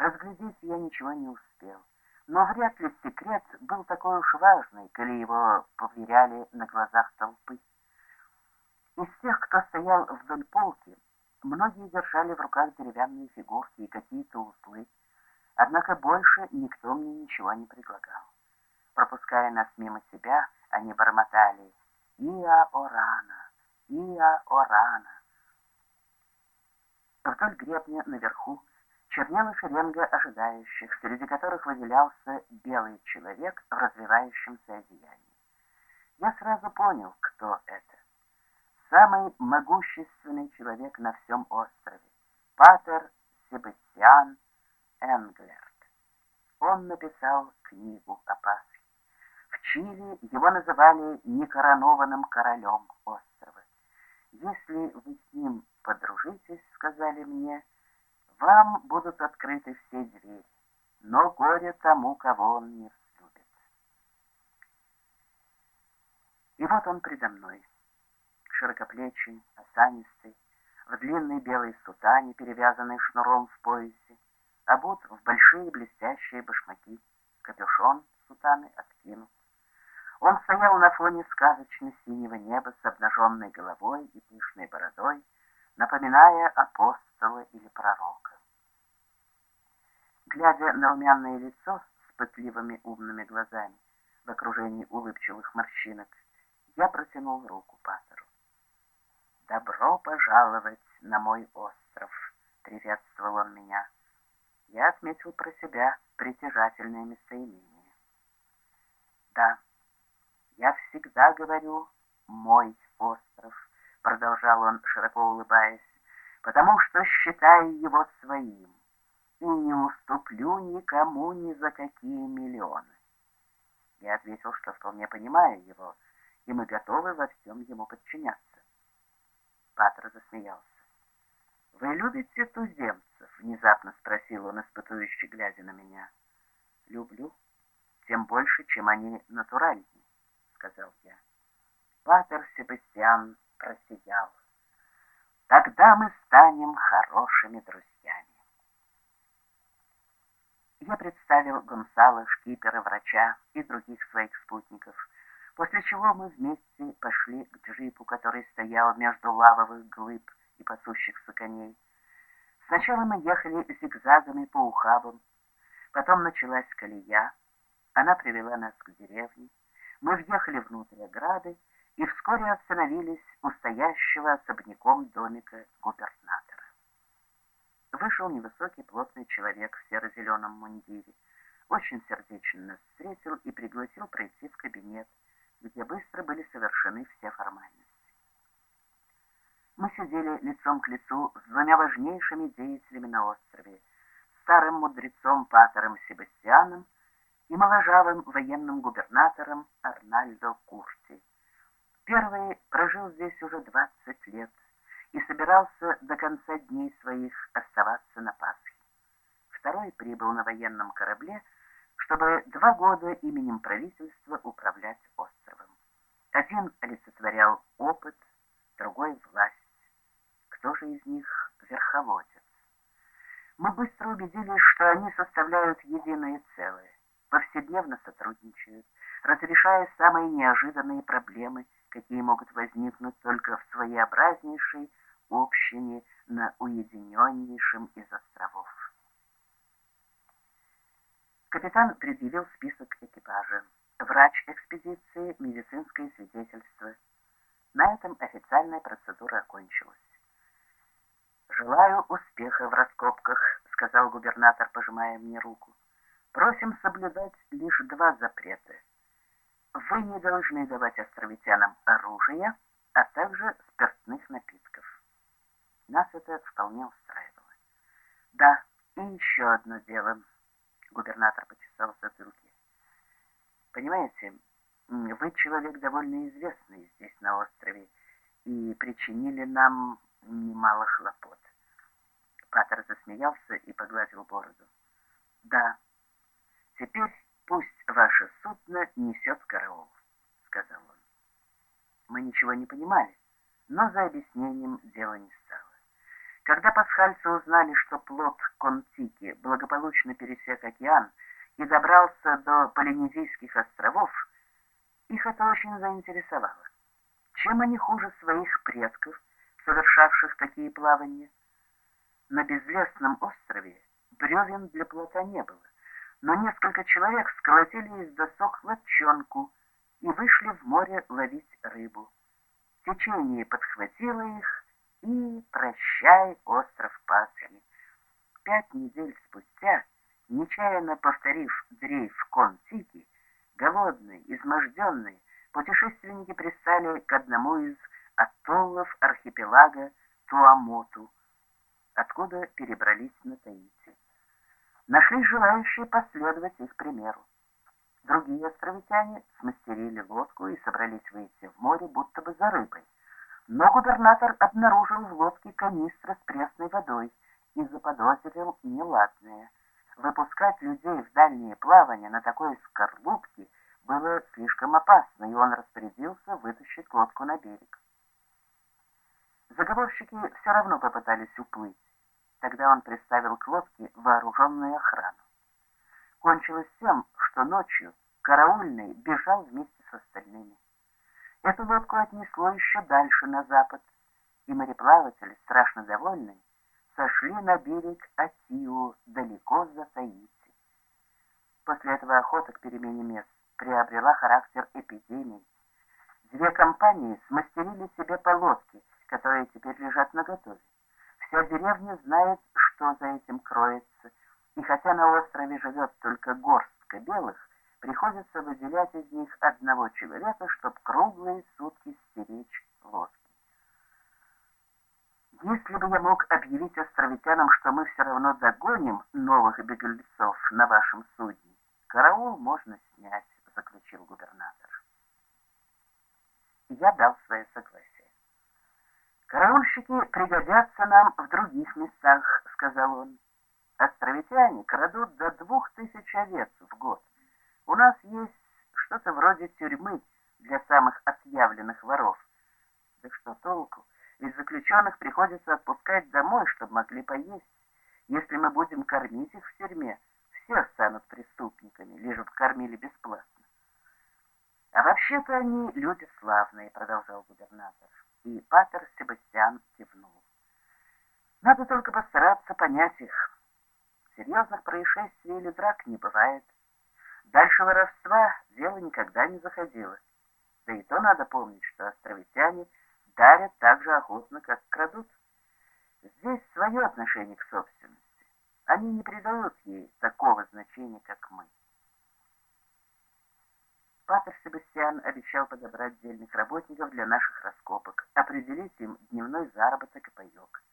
Разглядеть я ничего не успел. Но вряд ли секрет был такой уж важный, коли его поверяли на глазах толпы. Из тех, кто стоял вдоль полки, многие держали в руках деревянные фигурки и какие-то узлы, однако больше никто мне ничего не предлагал. Пропуская нас мимо себя, они бормотали «Иа Орана! Иа Орана!». Вдоль гребня наверху чернела шеренга ожидающих, среди которых выделялся белый человек в развивающемся одеянии. Я сразу понял, кто это. Самый могущественный человек на всем острове, Патер Себастьян Энглерт. Он написал книгу о Пасхе. В Чили его называли некоронованным королем острова. Если вы с ним подружитесь, сказали мне, вам будут открыты все двери, но горе тому, кого он не взлюбит. И вот он предо мной, широкоплечий, осанистый, в длинной белой сутане, перевязанной шнуром в поясе, обут в большие блестящие башмаки, капюшон сутаны откинут. Он стоял на фоне сказочно-синего неба с обнаженной головой и пышной бородой, напоминая апостола или пророка. Глядя на румяное лицо с пытливыми умными глазами в окружении улыбчивых морщинок, я протянул руку Патеру. «Добро пожаловать на мой остров!» — приветствовал он меня. Я отметил про себя притяжательное местоимение. «Да, я всегда говорю «мой остров», — продолжал он, широко улыбаясь, «потому что считаю его своим и не уступлю никому ни за какие миллионы». Я ответил, что вполне понимаю его, и мы готовы во всем ему подчиняться. Патер засмеялся. «Вы любите туземцев?» — внезапно спросил он, испытующе глядя на меня. «Люблю, тем больше, чем они натуральнее», — сказал я. Патер Себастьян просиял. «Тогда мы станем хорошими друзьями». Я представил Гонсала, шкипера, врача и других своих спутников — после чего мы вместе пошли к джипу, который стоял между лавовых глыб и пасущихся коней. Сначала мы ехали зигзагами по ухабам, потом началась колея, она привела нас к деревне, мы въехали внутрь ограды и вскоре остановились у стоящего особняком домика губернатора. Вышел невысокий плотный человек в серо-зеленом мундире, очень сердечно нас встретил и пригласил пройти в кабинет, где быстро были совершены все формальности. Мы сидели лицом к лицу с двумя важнейшими деятелями на острове, старым мудрецом Патером Себастьяном и моложавым военным губернатором Арнальдо Курти. Первый прожил здесь уже 20 лет и собирался до конца дней своих оставаться на Пасхе. Второй прибыл на военном корабле, чтобы два года именем правительства управлять островом. Один олицетворял опыт, другой — власть. Кто же из них верховодец? Мы быстро убедились, что они составляют единое целое, повседневно сотрудничают, разрешая самые неожиданные проблемы, какие могут возникнуть только в своеобразнейшей общине на уединеннейшем из островов. Капитан предъявил список экипажа. Врач экспедиции, медицинское свидетельство. На этом официальная процедура окончилась. «Желаю успеха в раскопках», — сказал губернатор, пожимая мне руку. «Просим соблюдать лишь два запрета. Вы не должны давать островитянам оружие, а также спиртных напитков». Нас это вполне устраивало. «Да, и еще одно дело», Губернатор почесал в затылке. Понимаете, вы человек довольно известный здесь на острове и причинили нам немало хлопот. Патер засмеялся и погладил бороду. Да, теперь пусть ваше судно несет караул, сказал он. Мы ничего не понимали, но за объяснением дело не стало. Когда пасхальцы узнали, что плод Контики благополучно пересек океан и добрался до Полинезийских островов, их это очень заинтересовало. Чем они хуже своих предков, совершавших такие плавания? На безлесном острове бревен для плота не было, но несколько человек сколотили из досок лодчонку и вышли в море ловить рыбу. Течение подхватило их, и прощай остров Пасхи. Пять недель спустя, нечаянно повторив дрейф Кон-Тики, голодные, изможденные, путешественники пристали к одному из атоллов архипелага Туамоту, откуда перебрались на Таити. Нашлись желающие последовать их примеру. Другие островитяне смастерили лодку и собрались выйти в море, будто бы за рыбой. Но губернатор обнаружил в лодке канистра с пресной водой и заподозрил неладное. Выпускать людей в дальние плавания на такой скорлупке было слишком опасно, и он распорядился вытащить лодку на берег. Заговорщики все равно попытались уплыть. Тогда он приставил к лодке вооруженную охрану. Кончилось тем, что ночью караульный бежал вместе с остальными. Эту лодку отнесло еще дальше на запад, и мореплаватели, страшно довольные, сошли на берег Атиу, далеко за Таити. После этого охота к перемене мест приобрела характер эпидемии. Две компании смастерили себе полодки, которые теперь лежат наготове. Вся деревня знает, что за этим кроется, и хотя на острове живет только горстка белых, приходится выделять из них одного человека, чтобы круглые сутки стеречь лодки. Если бы я мог объявить островитянам, что мы все равно догоним новых беглецов на вашем судне, караул можно снять, заключил губернатор. Я дал свое согласие. Караульщики пригодятся нам в других местах, сказал он. Островитяне крадут до двух тысяч овец в год. У нас есть что-то вроде тюрьмы для самых отъявленных воров. Да что толку? Ведь заключенных приходится отпускать домой, чтобы могли поесть. Если мы будем кормить их в тюрьме, все станут преступниками, лишь бы кормили бесплатно. А вообще-то они люди славные, продолжал губернатор. И патер Себастьян кивнул. Надо только постараться понять их. Серьезных происшествий или драк не бывает. Дальше воровства дело никогда не заходило. Да и то надо помнить, что островитяне дарят так же охотно, как крадут. Здесь свое отношение к собственности. Они не придают ей такого значения, как мы. Патер Себастьян обещал подобрать дельных работников для наших раскопок, определить им дневной заработок и паек.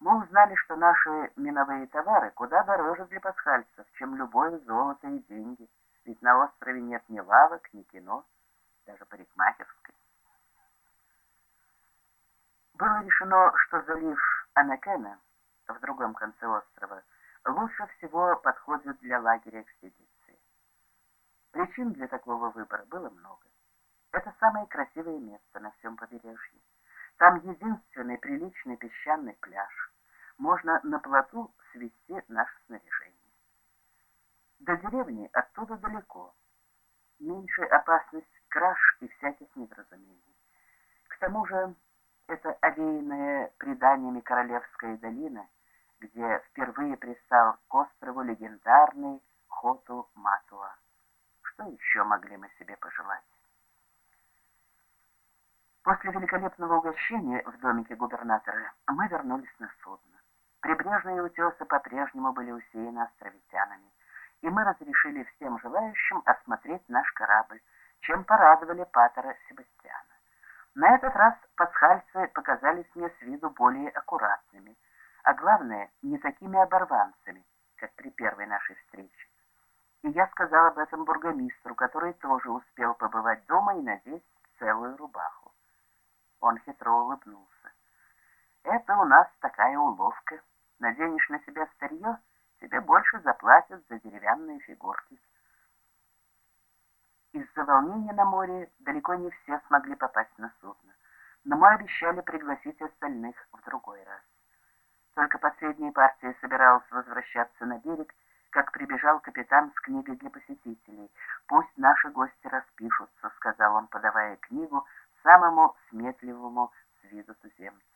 Мы узнали, что наши миновые товары куда дороже для пасхальцев, чем любое золото и деньги — ведь на острове нет ни лавок, ни кино, даже парикмахерской. Было решено, что залив Анакена в другом конце острова лучше всего подходит для лагеря экспедиции. Причин для такого выбора было много. Это самое красивое место на всем побережье. Там единственный приличный песчаный пляж. Можно на плоту свести наше снаряжение. До деревни оттуда далеко. Меньшая опасность краж и всяких недоразумений. К тому же это овеянная преданиями Королевская долина, где впервые пристал к острову легендарный Хоту Матуа. Что еще могли мы себе пожелать? После великолепного угощения в домике губернатора мы вернулись на судно. Прибрежные утесы по-прежнему были усеяны островитянами и мы разрешили всем желающим осмотреть наш корабль, чем порадовали патера Себастьяна. На этот раз пасхальцы показались мне с виду более аккуратными, а главное, не такими оборванцами, как при первой нашей встрече. И я сказал об этом бургомистру, который тоже успел побывать дома и надеть целую рубаху. Он хитро улыбнулся. «Это у нас такая уловка. Наденешь на себя старье — тебе больше заплатят за деревянные фигурки. Из-за волнения на море далеко не все смогли попасть на судно, но мы обещали пригласить остальных в другой раз. Только последняя партия собиралась возвращаться на берег, как прибежал капитан с книгой для посетителей. «Пусть наши гости распишутся», — сказал он, подавая книгу самому сметливому с виду туземцу.